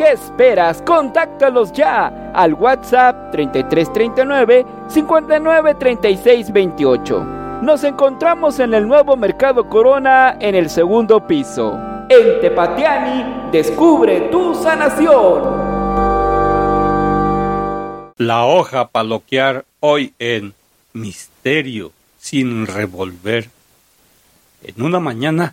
¿Qué esperas? Contáctalos ya al WhatsApp 3339 593628. Nos encontramos en el nuevo Mercado Corona en el segundo piso. En Tepatiani, descubre tu sanación. La hoja paloquear hoy en Misterio sin revolver. En una mañana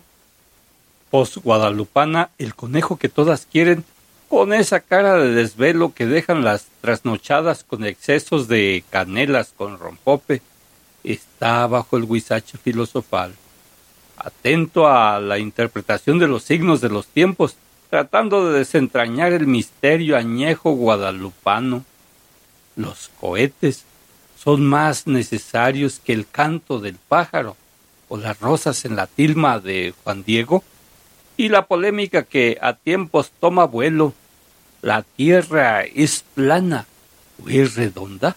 post-guadalupana, el conejo que todas quieren con esa cara de desvelo que dejan las trasnochadas con excesos de canelas con rompope, está bajo el huizache filosofal, atento a la interpretación de los signos de los tiempos, tratando de desentrañar el misterio añejo guadalupano. Los cohetes son más necesarios que el canto del pájaro o las rosas en la tilma de Juan Diego y la polémica que a tiempos toma vuelo, ¿la Tierra es plana o es redonda?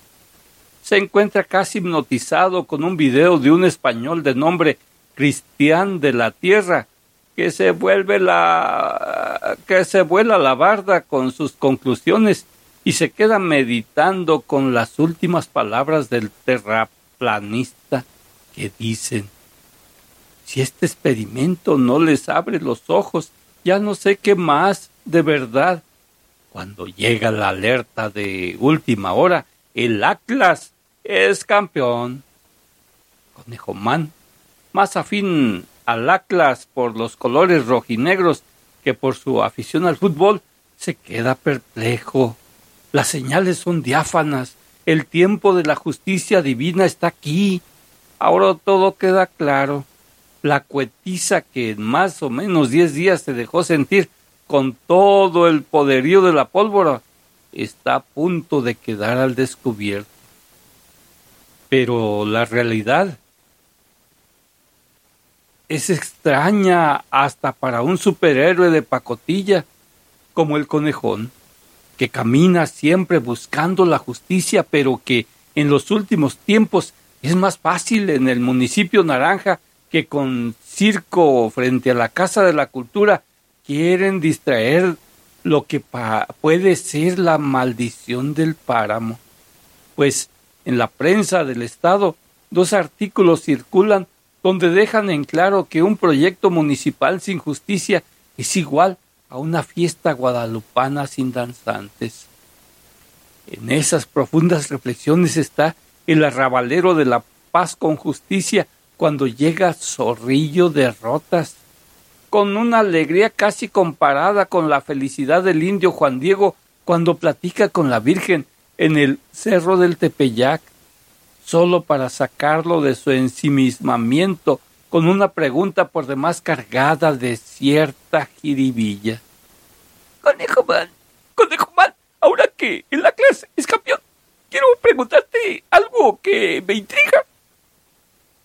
Se encuentra casi hipnotizado con un video de un español de nombre Cristian de la Tierra, que se vuelve la que se vuela la barda con sus conclusiones y se queda meditando con las últimas palabras del terraplanista que dicen si este experimento no les abre los ojos, ya no sé qué más, de verdad. Cuando llega la alerta de última hora, el Atlas es campeón. Conejo Man, más afín al Atlas por los colores rojinegros que por su afición al fútbol, se queda perplejo. Las señales son diáfanas. El tiempo de la justicia divina está aquí. Ahora todo queda claro la cuetiza que en más o menos diez días se dejó sentir con todo el poderío de la pólvora, está a punto de quedar al descubierto. Pero la realidad es extraña hasta para un superhéroe de pacotilla como el conejón, que camina siempre buscando la justicia, pero que en los últimos tiempos es más fácil en el municipio naranja que con circo frente a la Casa de la Cultura quieren distraer lo que puede ser la maldición del páramo. Pues en la prensa del Estado dos artículos circulan donde dejan en claro que un proyecto municipal sin justicia es igual a una fiesta guadalupana sin danzantes. En esas profundas reflexiones está el arrabalero de la paz con justicia cuando llega Zorrillo de Rotas, con una alegría casi comparada con la felicidad del indio Juan Diego cuando platica con la Virgen en el cerro del Tepeyac, solo para sacarlo de su ensimismamiento con una pregunta por demás cargada de cierta jiribilla. Conejo man, conejo man, ahora que en la clase es campeón, quiero preguntarte algo que me intriga.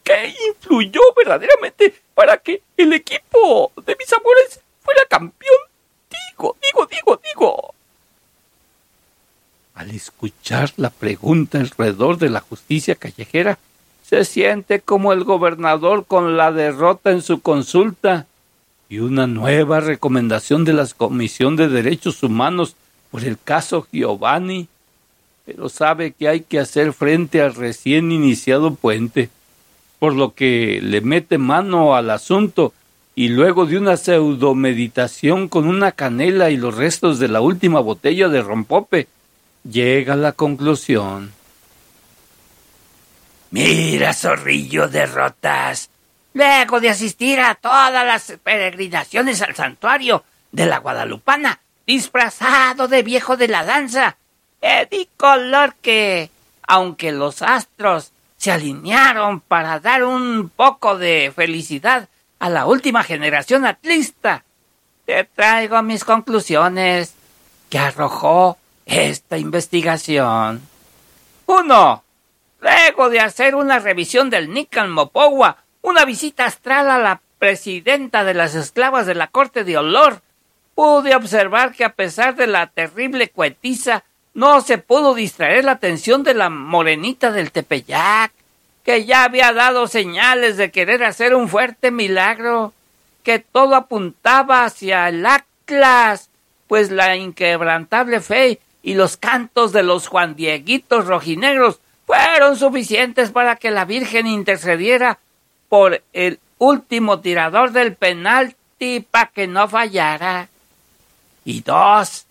¿Qué influyó verdaderamente para que el equipo de mis amores fuera campeón? Digo, digo, digo, digo. Al escuchar la pregunta alrededor de la justicia callejera, se siente como el gobernador con la derrota en su consulta y una nueva recomendación de la Comisión de Derechos Humanos por el caso Giovanni, pero sabe que hay que hacer frente al recién iniciado puente, por lo que le mete mano al asunto y luego de una pseudomeditación con una canela y los restos de la última botella de rompope, llega a la conclusión. Mira, zorrillo de rotas. Luego de asistir a todas las peregrinaciones al santuario de la Guadalupana, disfrazado de viejo de la danza, di color que, aunque los astros se alinearon para dar un poco de felicidad a la última generación atlista, te traigo mis conclusiones que arrojó esta investigación. Uno. Luego de hacer una revisión del Nican Mopowa, una visita astral a la presidenta de las esclavas de la corte de Olor, pude observar que a pesar de la terrible cuetiza, no se pudo distraer la atención de la morenita del Tepeyac, que ya había dado señales de querer hacer un fuerte milagro, que todo apuntaba hacia el Atlas, pues la inquebrantable fe y los cantos de los Juan Dieguitos rojinegros fueron suficientes para que la Virgen intercediera por el último tirador del penalti para que no fallara. Y dos,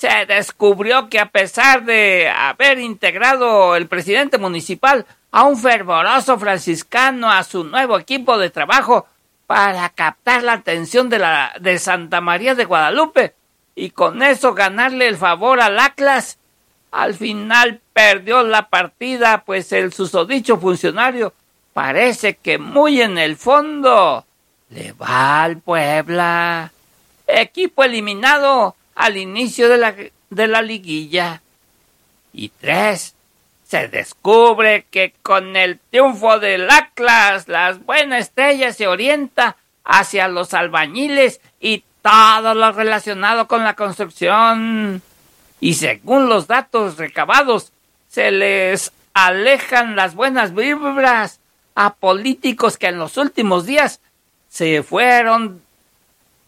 se descubrió que a pesar de haber integrado el presidente municipal a un fervoroso franciscano a su nuevo equipo de trabajo para captar la atención de la de Santa María de Guadalupe, y con eso ganarle el favor al Atlas. Al final perdió la partida, pues el susodicho funcionario parece que muy en el fondo le va al Puebla. Equipo eliminado al inicio de la, de la liguilla. Y tres, se descubre que con el triunfo del Atlas, las buenas estrellas se orienta hacia los albañiles y todo lo relacionado con la construcción. Y según los datos recabados, se les alejan las buenas vibras a políticos que en los últimos días se fueron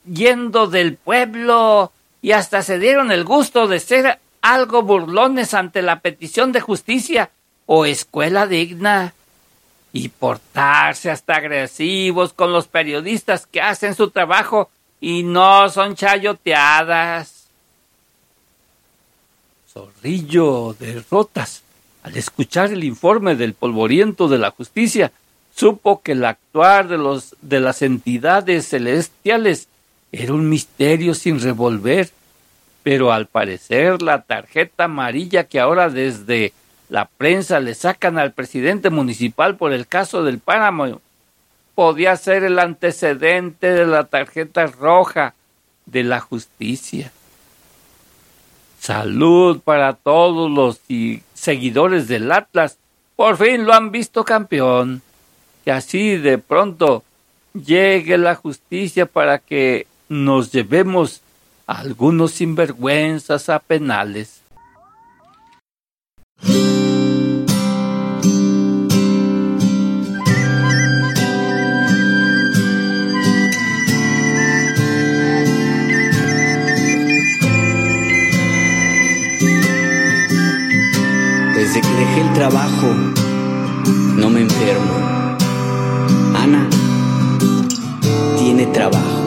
yendo del pueblo y hasta se dieron el gusto de ser algo burlones ante la petición de justicia o escuela digna y portarse hasta agresivos con los periodistas que hacen su trabajo y no son chayoteadas. Zorrillo de Rotas, al escuchar el informe del polvoriento de la justicia, supo que el actuar de los de las entidades celestiales era un misterio sin revolver, pero al parecer la tarjeta amarilla que ahora desde la prensa le sacan al presidente municipal por el caso del páramo podía ser el antecedente de la tarjeta roja de la justicia. Salud para todos los seguidores del Atlas. Por fin lo han visto campeón. Que así de pronto llegue la justicia para que nos llevemos a algunos sinvergüenzas a penales. el trabajo, no me enfermo. Ana tiene trabajo.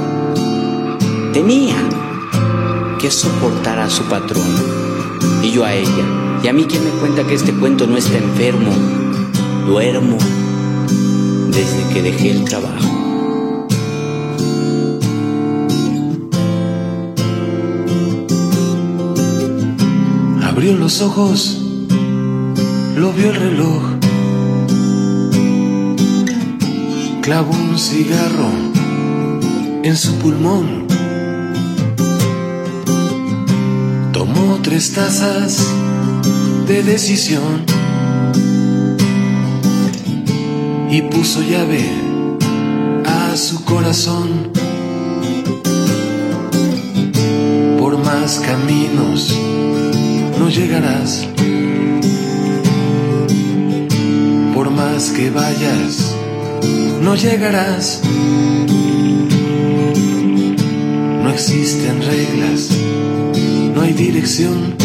Tenía que soportar a su patrón y yo a ella. Y a mí quien me cuenta que este cuento no está enfermo. Duermo desde que dejé el trabajo. Abrió los ojos lo vio el reloj. Clavó un cigarro en su pulmón. Tomó tres tazas de decisión y puso llave a su corazón. Por más caminos no llegarás más que vayas, no llegarás. No existen reglas, dirección.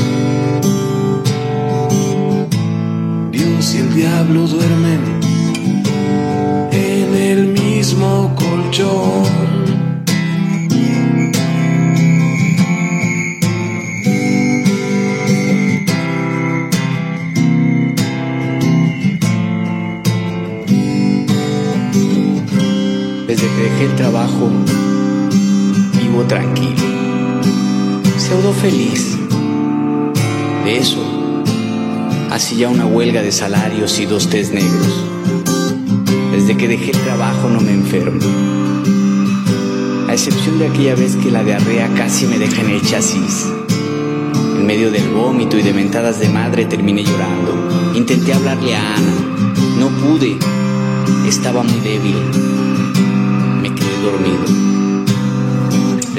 Dios y el diablo duermen en el mismo colchón. Desde que dejé el trabajo, vivo tranquilo, pseudo feliz. De eso, ya una huelga de salarios y dos test negros. Desde que dejé el trabajo no me enfermo. A excepción de aquella vez que la diarrea casi me deja en el chasis. En medio del vómito y de mentadas de madre terminé llorando. Intenté hablarle a Ana. No pude. Estaba muy débil. Me quedé dormido.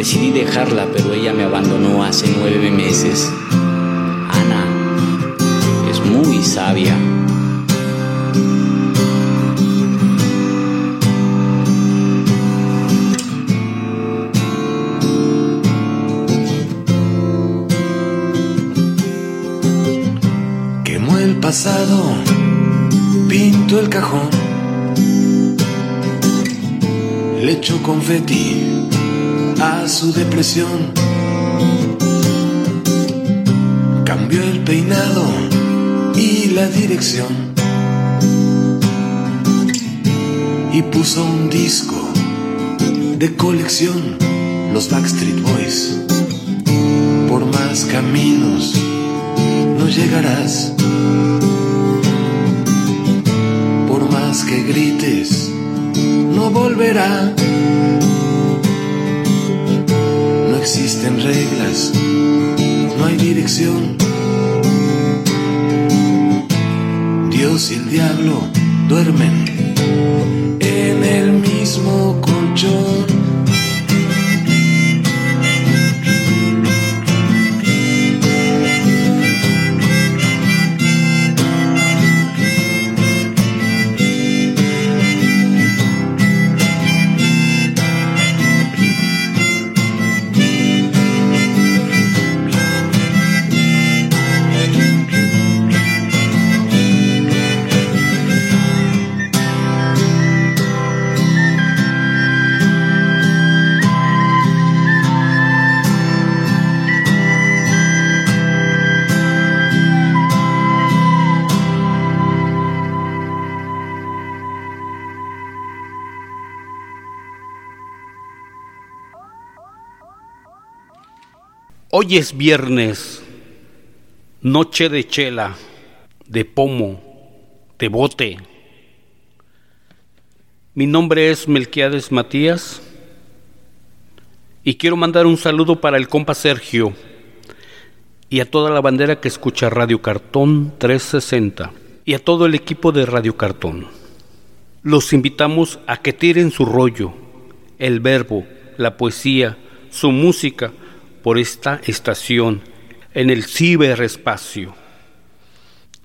Decidí dejarla, pero ella me abandonó hace nueve meses. Ana es muy sabia. Quemo el pasado, pinto el cajón, le echo confeti a su depresión. Cambió el peinado y la dirección. Y puso un disco de colección, los Backstreet Boys. Por más caminos no llegarás. Por más que grites, no volverá. Existen reglas, no hay dirección. Dios y el diablo duermen Hoy es viernes, noche de chela, de pomo, de bote. Mi nombre es Melquiades Matías y quiero mandar un saludo para el compa Sergio y a toda la bandera que escucha Radio Cartón 360 y a todo el equipo de Radio Cartón. Los invitamos a que tiren su rollo, el verbo, la poesía, su música por esta estación en el ciberespacio.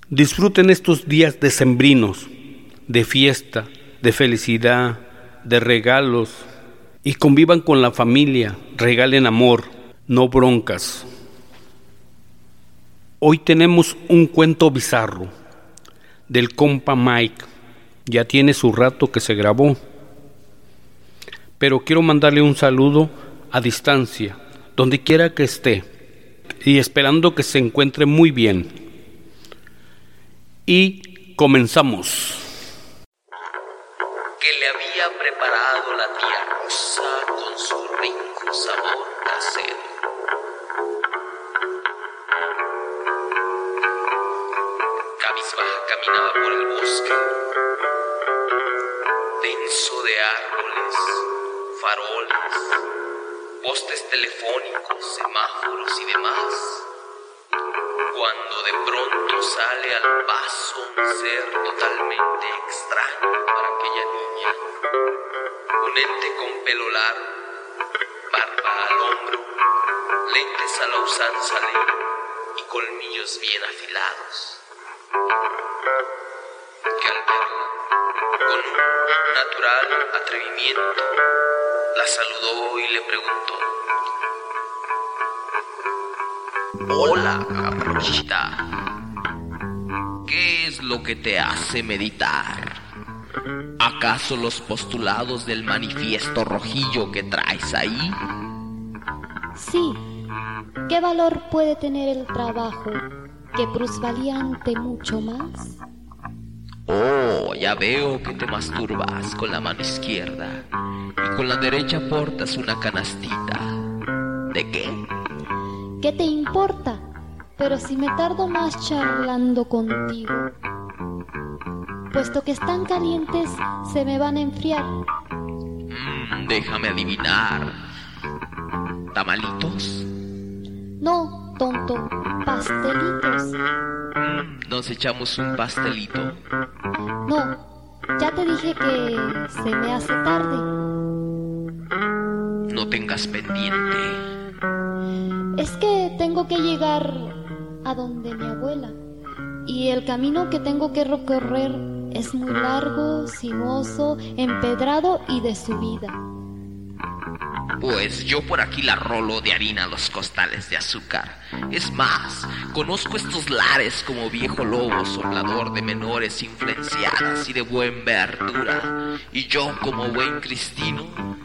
Disfruten estos días decembrinos, de fiesta, de felicidad, de regalos y convivan con la familia, regalen amor, no broncas. Hoy tenemos un cuento bizarro del compa Mike. Ya tiene su rato que se grabó. Pero quiero mandarle un saludo a distancia, donde quiera que esté, y esperando que se encuentre muy bien. Y comenzamos. que le había preparado la tía Rosa con su rico sabor casero. Cabizbaja caminaba por el bosque, denso de árboles, faroles, postes telefónicos, semáforos y demás, cuando de pronto sale al paso un ser totalmente extraño para aquella niña, un ente con pelo largo, barba al hombro, lentes a la usanza ley y colmillos bien afilados, que al verla con un natural atrevimiento, la saludó y le preguntó. Hola, capuchita. ¿Qué es lo que te hace meditar? ¿Acaso los postulados del manifiesto rojillo que traes ahí? Sí. ¿Qué valor puede tener el trabajo que plusvalía ante mucho más? Oh, ya veo que te masturbas con la mano izquierda con la derecha portas una canastita. ¿De qué? ¿Qué te importa? Pero si me tardo más charlando contigo, puesto que están calientes, se me van a enfriar. Mm, déjame adivinar. ¿Tamalitos? No, tonto, pastelitos. Mm, ¿Nos echamos un pastelito? No, ya te dije que se me hace tarde. Tengas pendiente. Es que tengo que llegar a donde mi abuela. Y el camino que tengo que recorrer es muy largo, sinuoso, empedrado y de subida. Pues yo por aquí la rolo de harina a los costales de azúcar. Es más, conozco estos lares como viejo lobo soplador de menores influenciadas y de buen verdura. Y yo como buen cristino,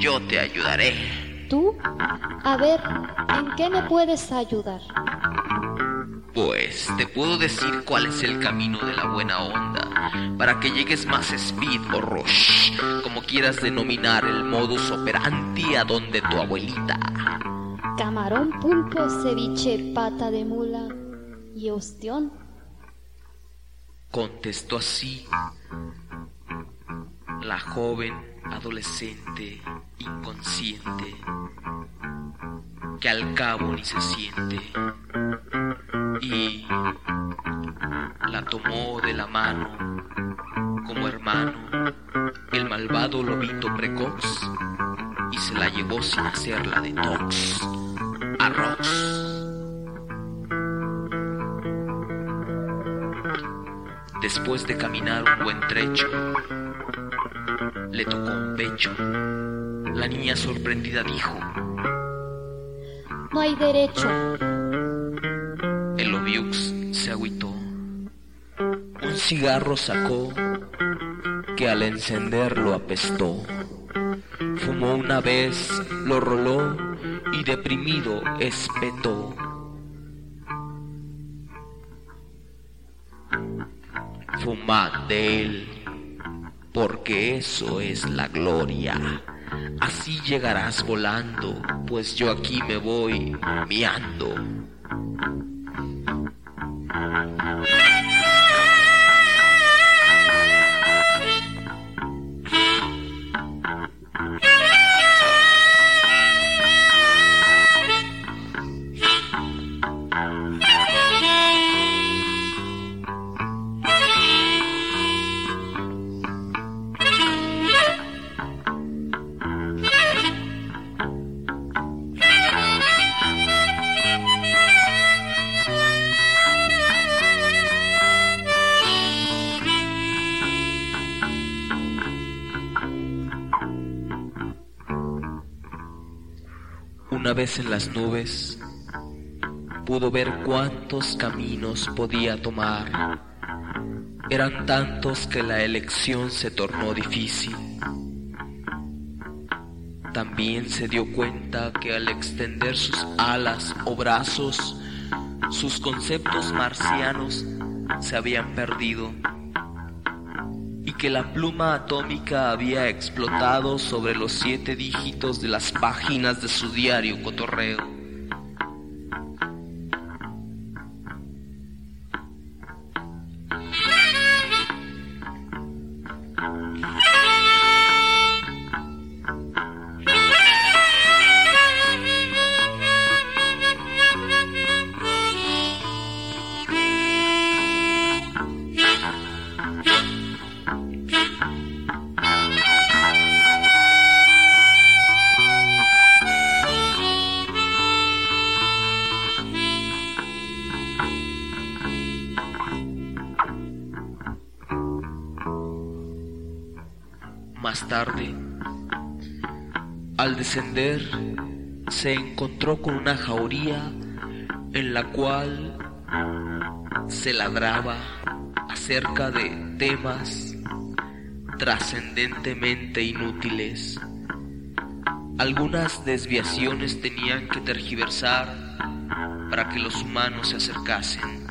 yo te ayudaré. ¿Tú? A ver, ¿en qué me puedes ayudar? Pues te puedo decir cuál es el camino de la buena onda para que llegues más speed o rush, como quieras denominar el modus operandi a donde tu abuelita. Camarón, pulpo, ceviche, pata de mula y ostión. Contestó así la joven adolescente inconsciente que al cabo ni se siente y la tomó de la mano como hermano el malvado lobito precoz y se la llevó sin hacerla de tox a Rox. Después de caminar un buen trecho, le tocó un pecho. La niña sorprendida dijo, No hay derecho. el Obiux se agüitó. Un cigarro sacó que al encenderlo apestó. Fumó una vez, lo roló y deprimido espetó. Fumad de él, porque eso es la gloria. Así llegarás volando, pues yo aquí me voy miando. En las nubes, pudo ver cuántos caminos podía tomar. Eran tantos que la elección se tornó difícil. También se dio cuenta que al extender sus alas o brazos, sus conceptos marcianos se habían perdido que la pluma atómica había explotado sobre los siete dígitos de las páginas de su diario cotorreo. Se encontró con una jauría en la cual se ladraba acerca de temas trascendentemente inútiles. Algunas desviaciones tenían que tergiversar para que los humanos se acercasen.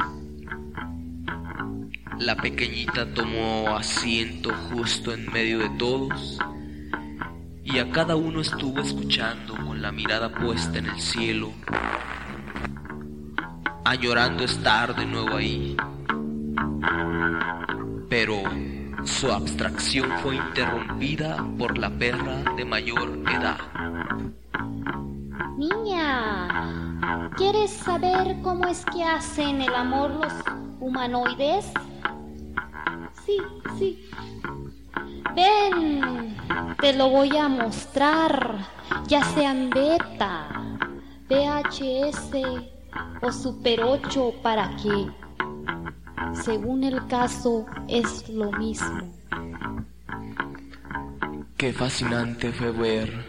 La pequeñita tomó asiento justo en medio de todos y a cada uno estuvo escuchando con la mirada puesta en el cielo, añorando estar de nuevo ahí. Pero su abstracción fue interrumpida por la perra de mayor edad. Niña, ¿quieres saber cómo es que hacen el amor los humanoides? Te lo voy a mostrar, ya sean beta, VHS o Super 8 para que, según el caso, es lo mismo. Qué fascinante fue ver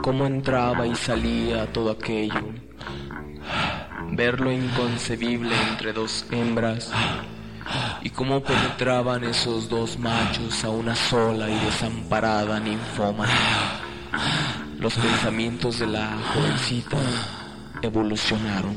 cómo entraba y salía todo aquello, ver lo inconcebible entre dos hembras y cómo penetraban esos dos machos a una sola y desamparada ninfómana. Los pensamientos de la jovencita evolucionaron.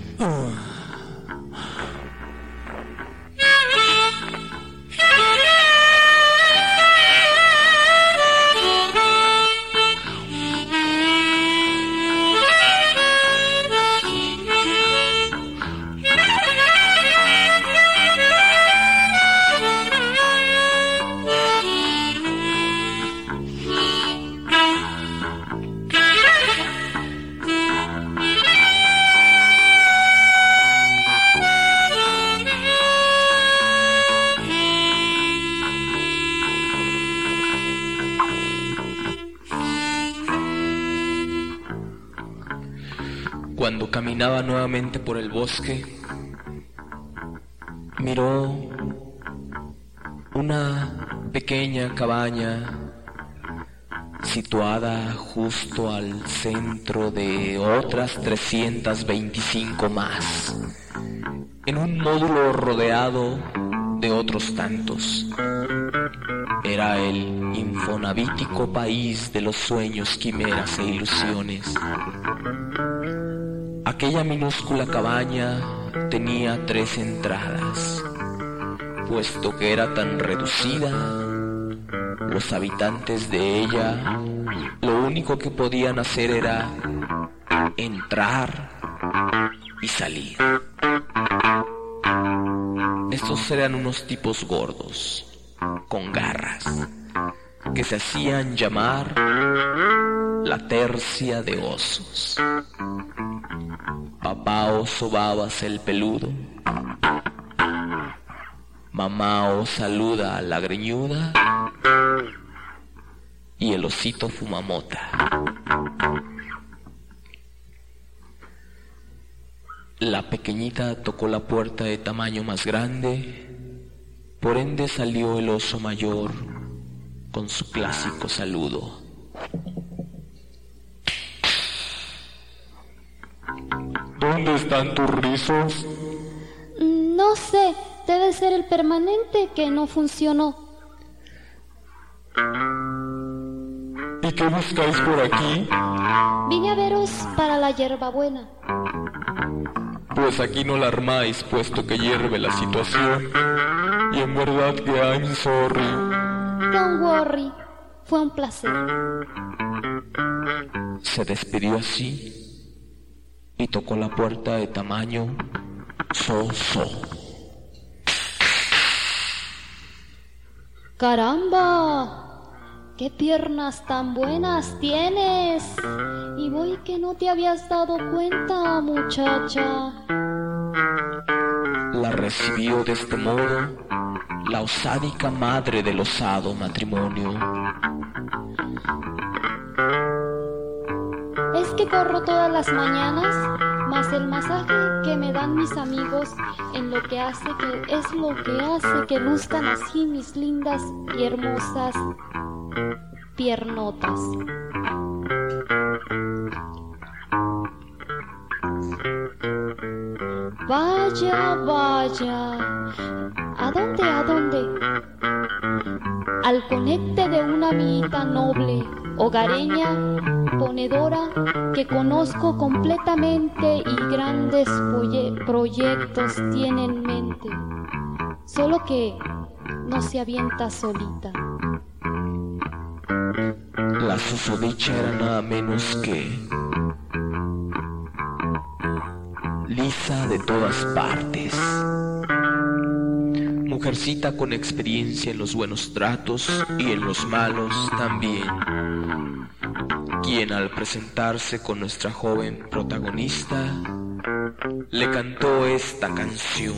Nuevamente por el bosque, miró una pequeña cabaña situada justo al centro de otras 325 más, en un módulo rodeado de otros tantos. Era el infonavítico país de los sueños, quimeras e ilusiones. Aquella minúscula cabaña tenía tres entradas, puesto que era tan reducida, los habitantes de ella lo único que podían hacer era entrar y salir. Estos eran unos tipos gordos, con garras, que se hacían llamar la tercia de osos. Papá oso babas el peludo. Mamá o saluda a la greñuda. Y el osito fumamota. La pequeñita tocó la puerta de tamaño más grande. Por ende salió el oso mayor con su clásico saludo. ¿Dónde están tus rizos? No sé, debe ser el permanente que no funcionó. ¿Y qué buscáis por aquí? Vine a veros para la hierbabuena. Pues aquí no la armáis, puesto que hierve la situación. Y en verdad que I'm sorry. Don't worry, fue un placer. Se despidió así y tocó la puerta de tamaño so-so. ¡Caramba! ¡Qué piernas tan buenas tienes! Y voy que no te habías dado cuenta, muchacha. La recibió de este modo la osádica madre del osado matrimonio. Que corro todas las mañanas más el masaje que me dan mis amigos en lo que hace que es lo que hace que luzcan así mis lindas y hermosas piernotas. Vaya, vaya. ¿A dónde, a dónde? Al conecte de una amiguita noble, hogareña, ponedora, que conozco completamente y grandes proyectos tiene en mente. Solo que no se avienta solita. La susodicha era nada menos que lisa de todas partes. Mujercita con experiencia en los buenos tratos y en los malos también. Quien al presentarse con nuestra joven protagonista le cantó esta canción.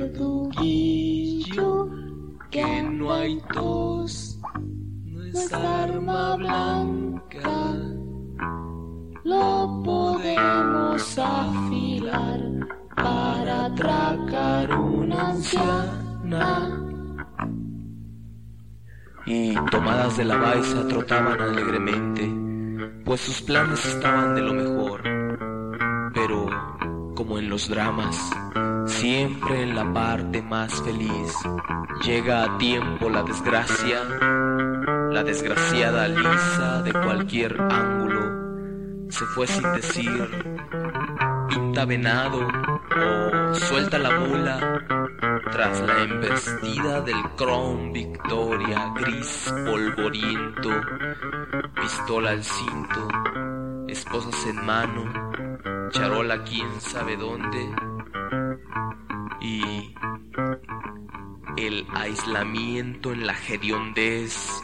verduguillo que no hay tos, no es arma blanca, atracar una anciana. Y tomadas de la baisa trotaban alegremente, pues sus planes estaban de lo mejor. Pero, como en los dramas, Siempre en la parte más feliz llega a tiempo la desgracia, la desgraciada lisa de cualquier ángulo se fue sin decir, pinta venado o suelta la mula tras la embestida del Crown Victoria gris polvoriento, pistola al cinto, esposas en mano, charola quién sabe dónde y el aislamiento en la hediondez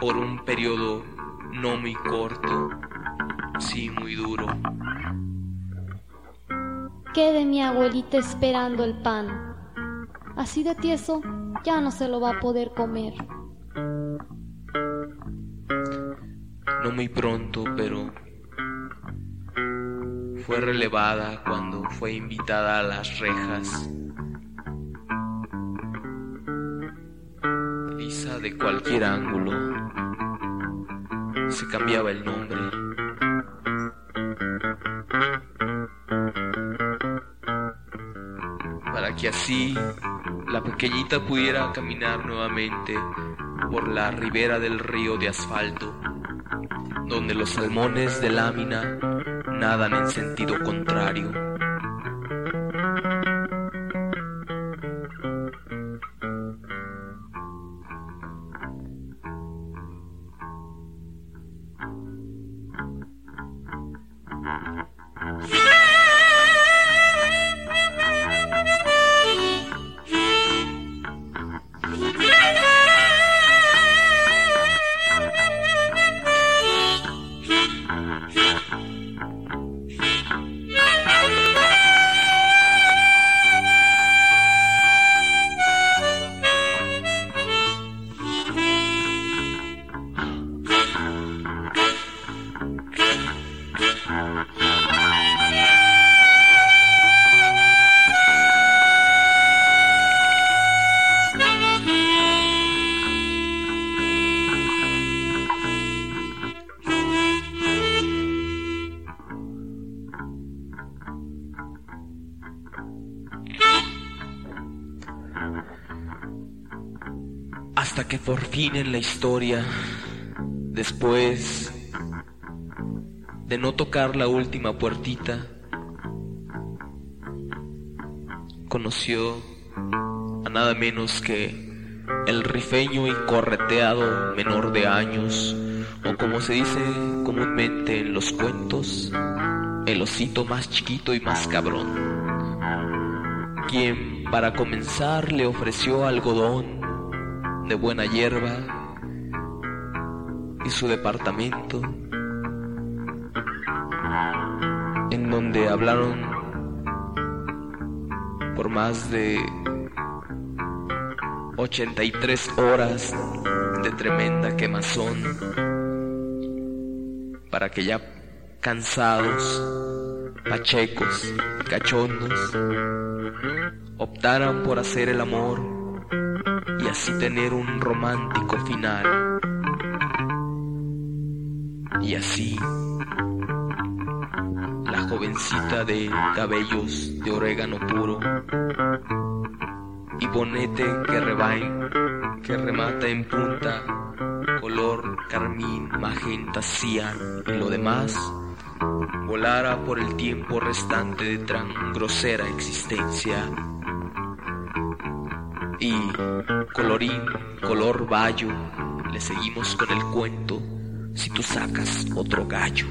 por un periodo no muy corto, sí muy duro. Quede mi abuelita esperando el pan. Así de tieso ya no se lo va a poder comer. No muy pronto, pero fue relevada cuando fue invitada a las rejas. Lisa de cualquier ángulo. Se cambiaba el nombre. Que así la pequeñita pudiera caminar nuevamente por la ribera del río de asfalto, donde los salmones de lámina nadan en sentido contrario. Por fin en la historia, después de no tocar la última puertita, conoció a nada menos que el rifeño y correteado menor de años, o como se dice comúnmente en los cuentos, el osito más chiquito y más cabrón, quien para comenzar le ofreció algodón de buena hierba y su departamento, en donde hablaron por más de 83 horas de tremenda quemazón para que ya cansados, pachecos, cachondos, optaran por hacer el amor así tener un romántico final. Y así, la jovencita de cabellos de orégano puro y bonete que rebain, que remata en punta, color carmín, magenta, cian y lo demás, volara por el tiempo restante de tan grosera existencia y colorín, color bayo, le seguimos con el cuento si tú sacas otro gallo.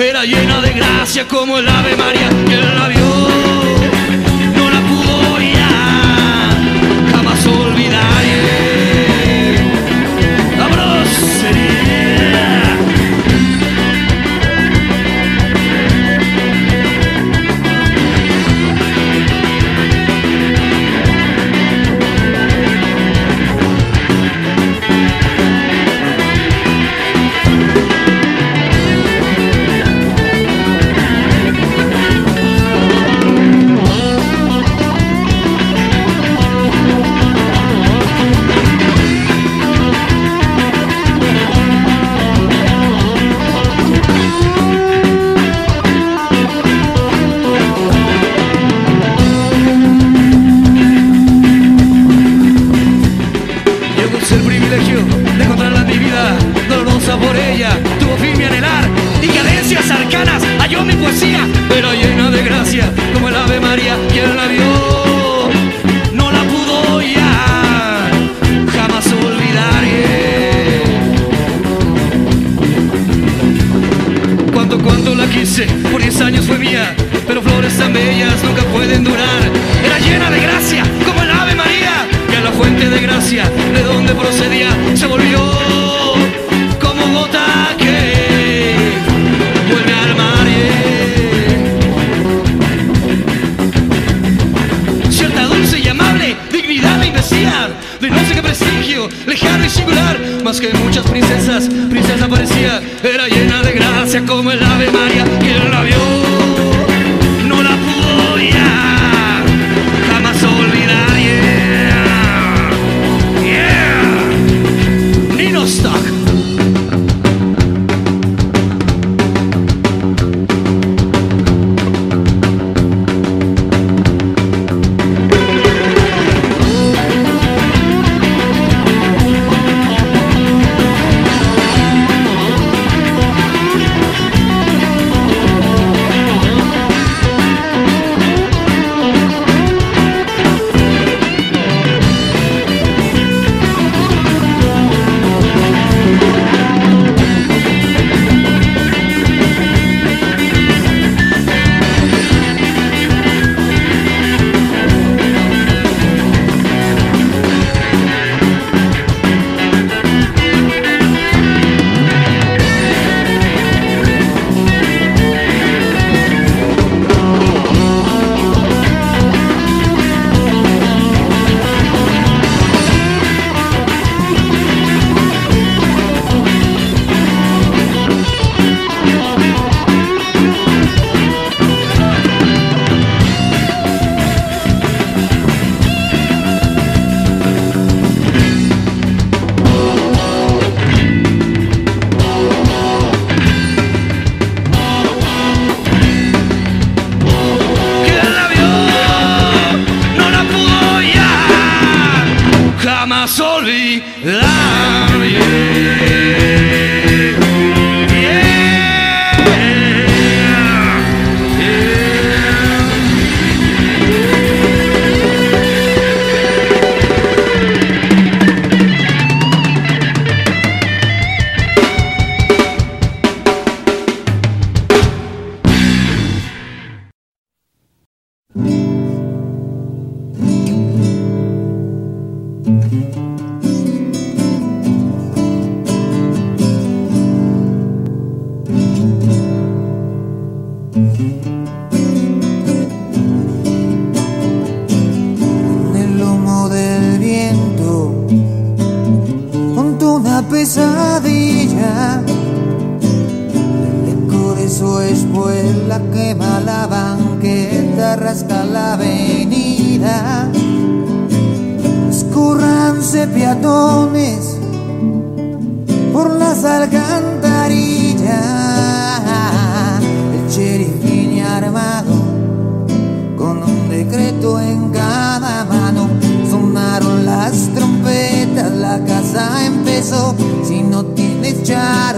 era llena de gracia como el Ave María.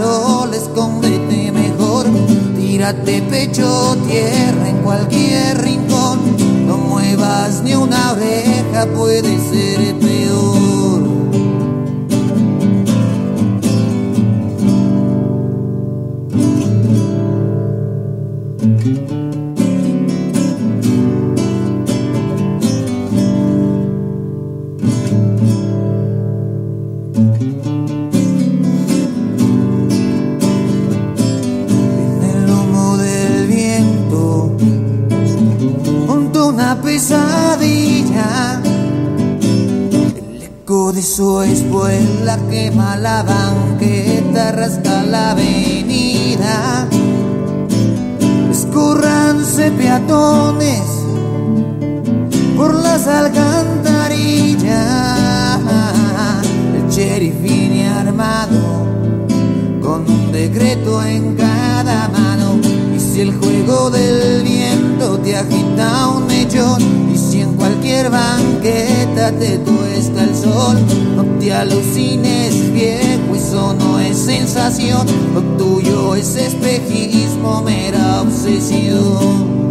farol, escóndete mejor, tírate pecho tierra en cualquier rincón, no muevas ni una oreja, puede ser. sois vuela, quema la banqueta, rasca la avenida. Escurranse peatones por las alcantarillas. El sheriff viene armado con un decreto en cada mano. Y si el juego del viento te agita un mechón, en cualquier banqueta te tuesta el sol. No te alucines viejo, eso no es sensación, lo tuyo es espejismo, mera obsesión.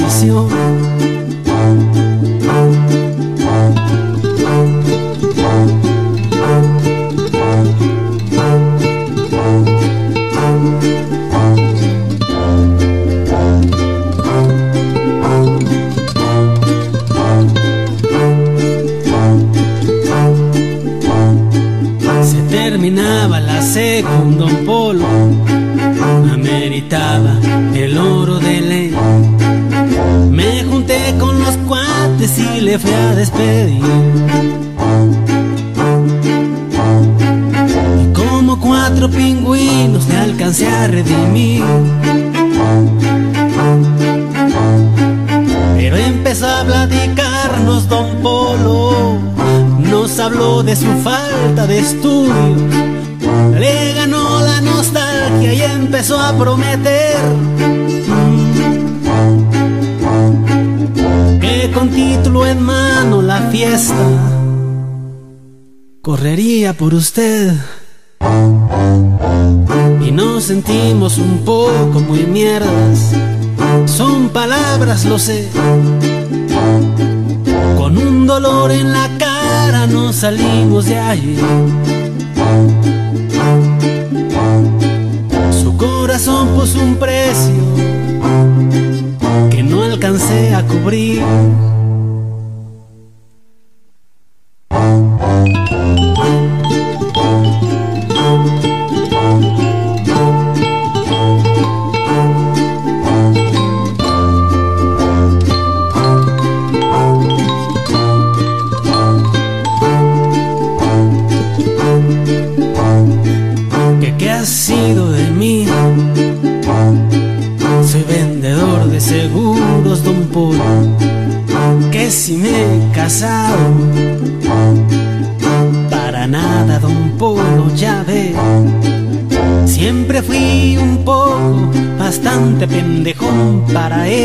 traición lo sé. Con un dolor en la cara nos salimos de ahí.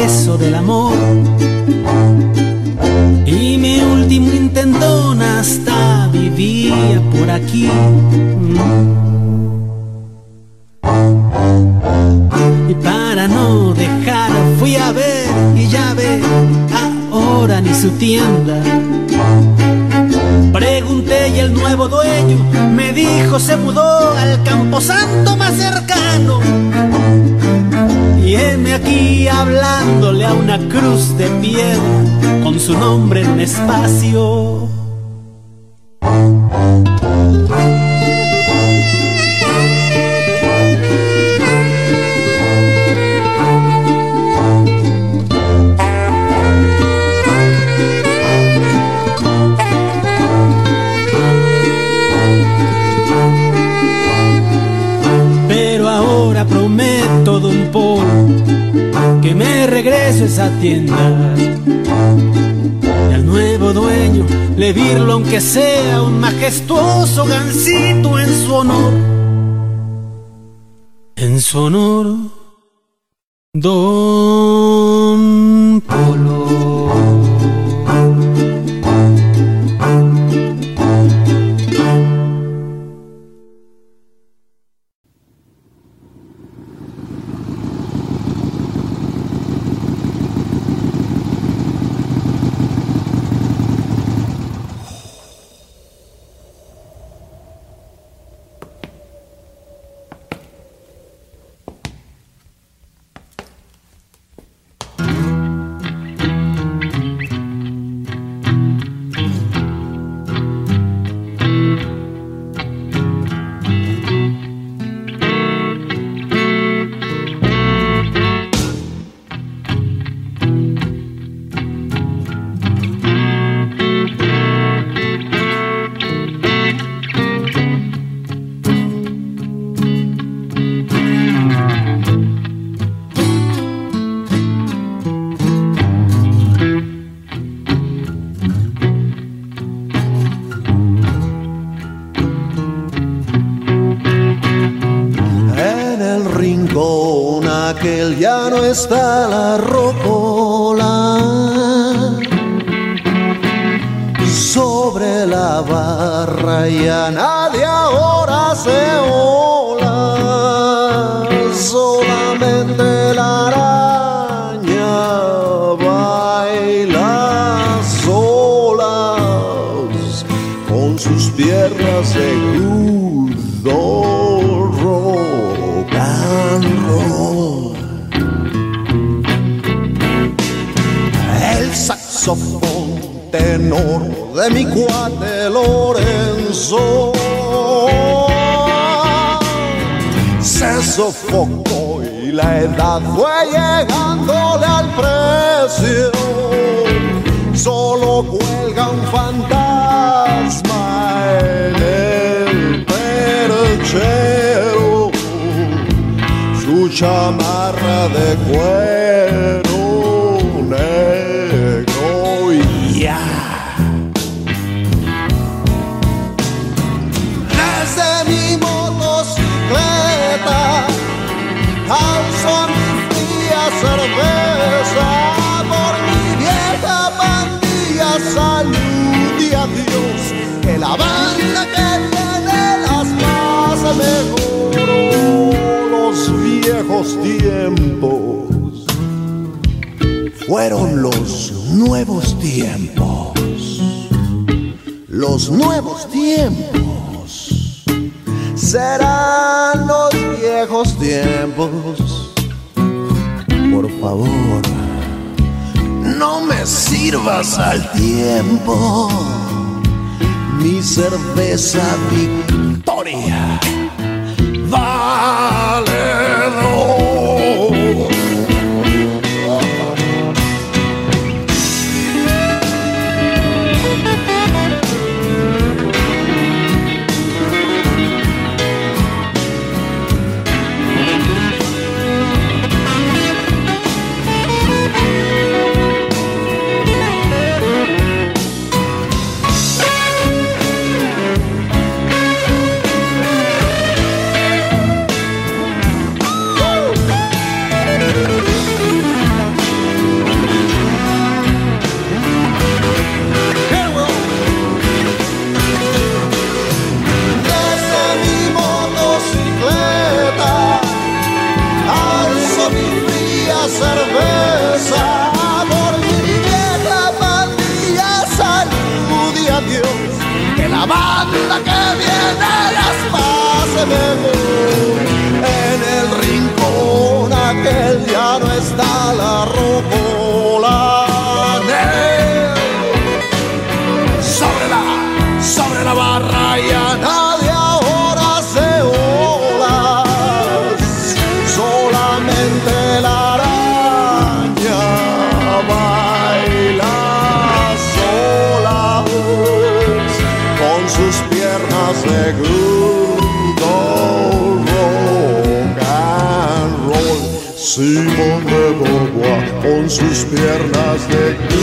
beso del amor. en su honor. En su honor, Don Polo. tierras de rock. El saxofón tenor de mi cuate Lorenzo se sofocó y la edad fue llegándole al precio solo cuelga un fantasma en el perchero, su chamarra de cuero. Nuevos tiempos. Fueron los nuevos tiempos. Los nuevos tiempos serán los viejos tiempos. Por favor, no me sirvas al tiempo mi cerveza victoria. Con sus piernas de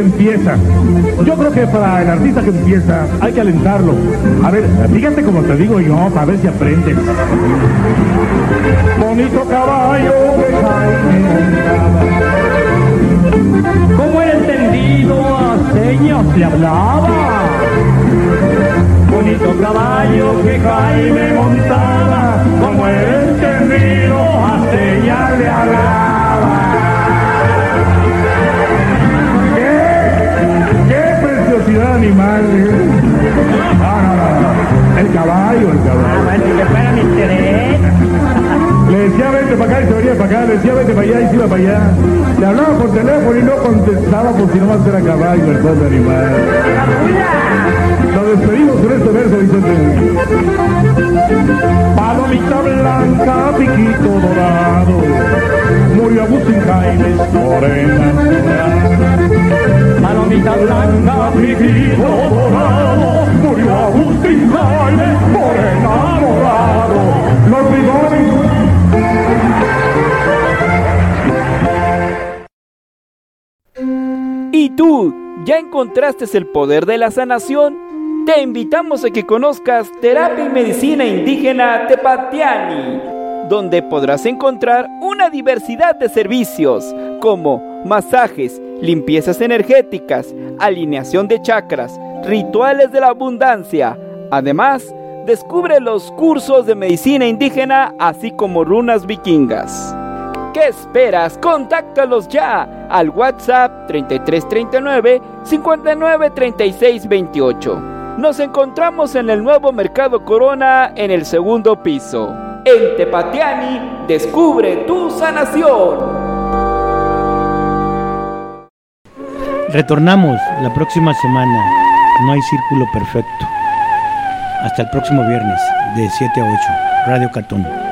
empieza. Yo creo que para el artista que empieza hay que alentarlo. A ver, fíjate como te digo yo, para ver si aprendes. Bonito caballo que montaba. Como era entendido, a señas le hablaba. Bonito caballo que Jaime montaba, como era entendido, a señas le hablaba. No, no. El caballo, el caballo. Para acá y se venía para acá, decía vete para allá y se iba para allá. Le hablaba por teléfono y no contestaba por si no más era caballo el pobre animal. Lo despedimos con este verso, Vicente. Palomita blanca, piquito dorado, murió Agustín Jaime Morena. Palomita blanca, piquito dorado, murió Agustín Jaime Morena Dorado. Los bigones ¿Y tú ya encontraste el poder de la sanación? Te invitamos a que conozcas Terapia y Medicina Indígena Tepatiani, donde podrás encontrar una diversidad de servicios como masajes, limpiezas energéticas, alineación de chakras, rituales de la abundancia. Además, descubre los cursos de medicina indígena así como runas vikingas. ¿Qué esperas? Contáctalos ya al WhatsApp 3339 593628. Nos encontramos en el nuevo Mercado Corona en el segundo piso. En Tepatiani, descubre tu sanación. Retornamos la próxima semana. No hay círculo perfecto. Hasta el próximo viernes, de 7 a 8. Radio Catón.